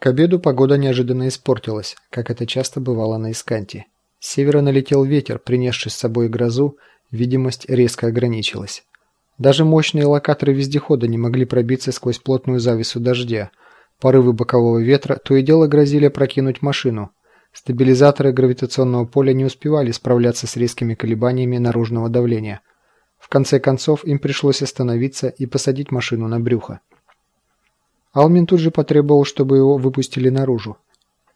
К обеду погода неожиданно испортилась, как это часто бывало на Исканте. С севера налетел ветер, принесший с собой грозу, видимость резко ограничилась. Даже мощные локаторы вездехода не могли пробиться сквозь плотную завесу дождя. Порывы бокового ветра то и дело грозили прокинуть машину. Стабилизаторы гравитационного поля не успевали справляться с резкими колебаниями наружного давления. В конце концов им пришлось остановиться и посадить машину на брюхо. Алмин тут же потребовал, чтобы его выпустили наружу.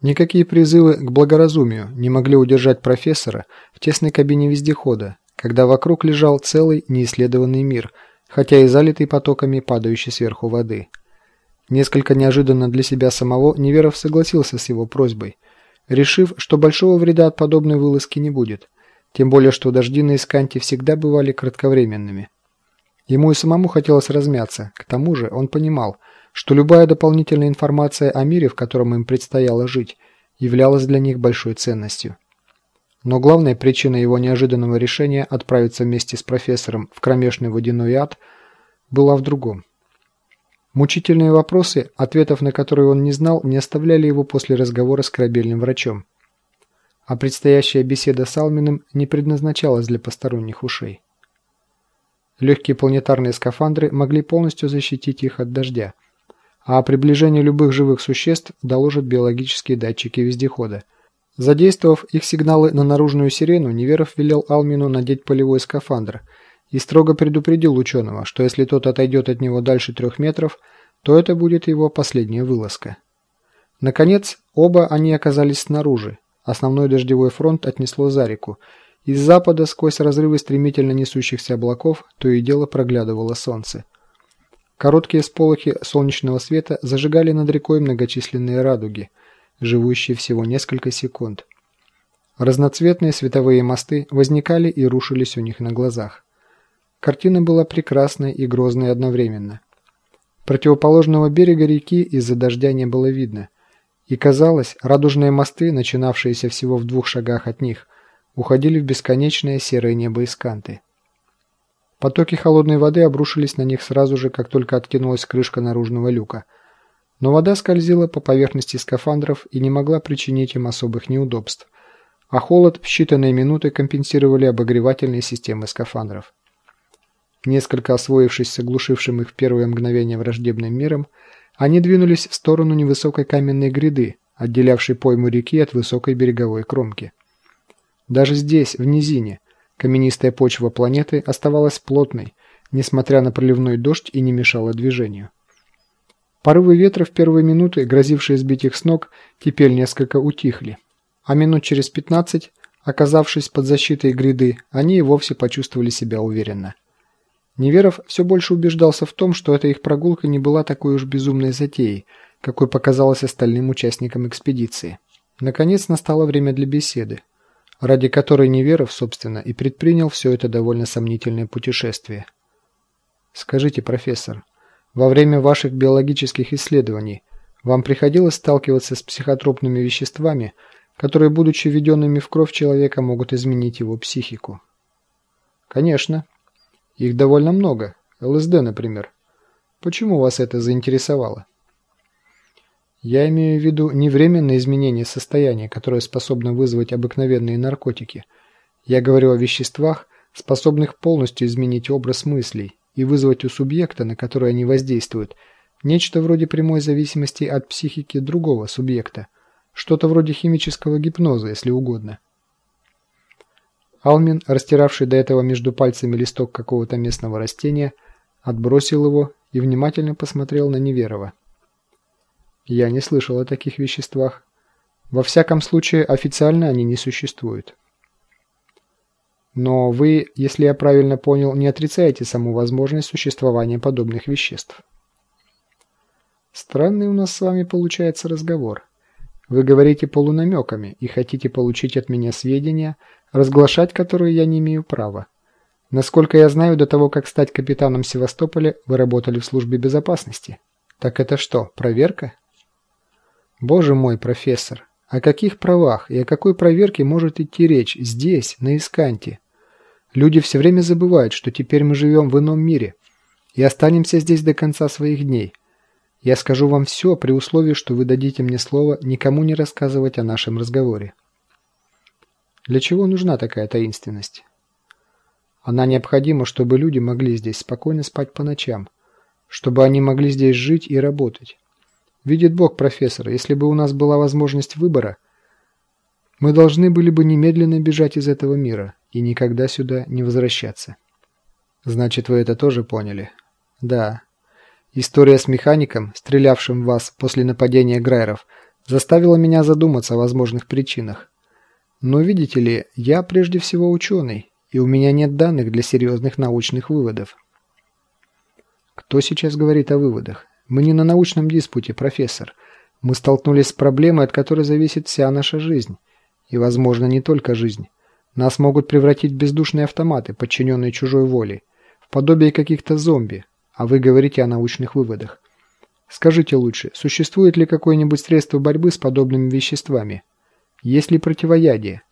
Никакие призывы к благоразумию не могли удержать профессора в тесной кабине вездехода, когда вокруг лежал целый неисследованный мир, хотя и залитый потоками падающей сверху воды. Несколько неожиданно для себя самого Неверов согласился с его просьбой, решив, что большого вреда от подобной вылазки не будет, тем более что дожди на Исканте всегда бывали кратковременными. Ему и самому хотелось размяться, к тому же он понимал – что любая дополнительная информация о мире, в котором им предстояло жить, являлась для них большой ценностью. Но главная причина его неожиданного решения отправиться вместе с профессором в кромешный водяной ад была в другом. Мучительные вопросы, ответов на которые он не знал, не оставляли его после разговора с корабельным врачом. А предстоящая беседа с Алминым не предназначалась для посторонних ушей. Легкие планетарные скафандры могли полностью защитить их от дождя, а о приближении любых живых существ доложат биологические датчики вездехода. Задействовав их сигналы на наружную сирену, Неверов велел Алмину надеть полевой скафандр и строго предупредил ученого, что если тот отойдет от него дальше трех метров, то это будет его последняя вылазка. Наконец, оба они оказались снаружи. Основной дождевой фронт отнесло за реку. Из запада, сквозь разрывы стремительно несущихся облаков, то и дело проглядывало солнце. Короткие сполохи солнечного света зажигали над рекой многочисленные радуги, живущие всего несколько секунд. Разноцветные световые мосты возникали и рушились у них на глазах. Картина была прекрасной и грозной одновременно. Противоположного берега реки из-за дождя не было видно, и казалось, радужные мосты, начинавшиеся всего в двух шагах от них, уходили в бесконечное серое небо Исканты. Потоки холодной воды обрушились на них сразу же, как только откинулась крышка наружного люка. Но вода скользила по поверхности скафандров и не могла причинить им особых неудобств. А холод в считанные минуты компенсировали обогревательные системы скафандров. Несколько освоившись с оглушившим их в первое мгновение враждебным миром, они двинулись в сторону невысокой каменной гряды, отделявшей пойму реки от высокой береговой кромки. Даже здесь, в низине, Каменистая почва планеты оставалась плотной, несмотря на проливной дождь и не мешала движению. Порывы ветра в первые минуты, грозившие сбить их с ног, теперь несколько утихли. А минут через 15, оказавшись под защитой гряды, они и вовсе почувствовали себя уверенно. Неверов все больше убеждался в том, что эта их прогулка не была такой уж безумной затеей, какой показалось остальным участникам экспедиции. Наконец настало время для беседы ради которой Неверов, собственно, и предпринял все это довольно сомнительное путешествие. Скажите, профессор, во время ваших биологических исследований вам приходилось сталкиваться с психотропными веществами, которые, будучи введенными в кровь человека, могут изменить его психику? Конечно. Их довольно много. ЛСД, например. Почему вас это заинтересовало? Я имею в виду не временное изменение состояния, которое способно вызвать обыкновенные наркотики. Я говорю о веществах, способных полностью изменить образ мыслей и вызвать у субъекта, на который они воздействуют, нечто вроде прямой зависимости от психики другого субъекта, что-то вроде химического гипноза, если угодно. Алмин, растиравший до этого между пальцами листок какого-то местного растения, отбросил его и внимательно посмотрел на Неверова. Я не слышал о таких веществах. Во всяком случае, официально они не существуют. Но вы, если я правильно понял, не отрицаете саму возможность существования подобных веществ. Странный у нас с вами получается разговор. Вы говорите полунамеками и хотите получить от меня сведения, разглашать которые я не имею права. Насколько я знаю, до того, как стать капитаном Севастополя, вы работали в службе безопасности. Так это что, проверка? Боже мой, профессор, о каких правах и о какой проверке может идти речь здесь, на Исканте? Люди все время забывают, что теперь мы живем в ином мире и останемся здесь до конца своих дней. Я скажу вам все при условии, что вы дадите мне слово никому не рассказывать о нашем разговоре. Для чего нужна такая таинственность? Она необходима, чтобы люди могли здесь спокойно спать по ночам, чтобы они могли здесь жить и работать. Видит Бог, профессор, если бы у нас была возможность выбора, мы должны были бы немедленно бежать из этого мира и никогда сюда не возвращаться. Значит, вы это тоже поняли? Да. История с механиком, стрелявшим в вас после нападения Грайеров, заставила меня задуматься о возможных причинах. Но видите ли, я прежде всего ученый, и у меня нет данных для серьезных научных выводов. Кто сейчас говорит о выводах? Мы не на научном диспуте, профессор. Мы столкнулись с проблемой, от которой зависит вся наша жизнь. И, возможно, не только жизнь. Нас могут превратить в бездушные автоматы, подчиненные чужой воле, в подобие каких-то зомби, а вы говорите о научных выводах. Скажите лучше, существует ли какое-нибудь средство борьбы с подобными веществами? Есть ли противоядие?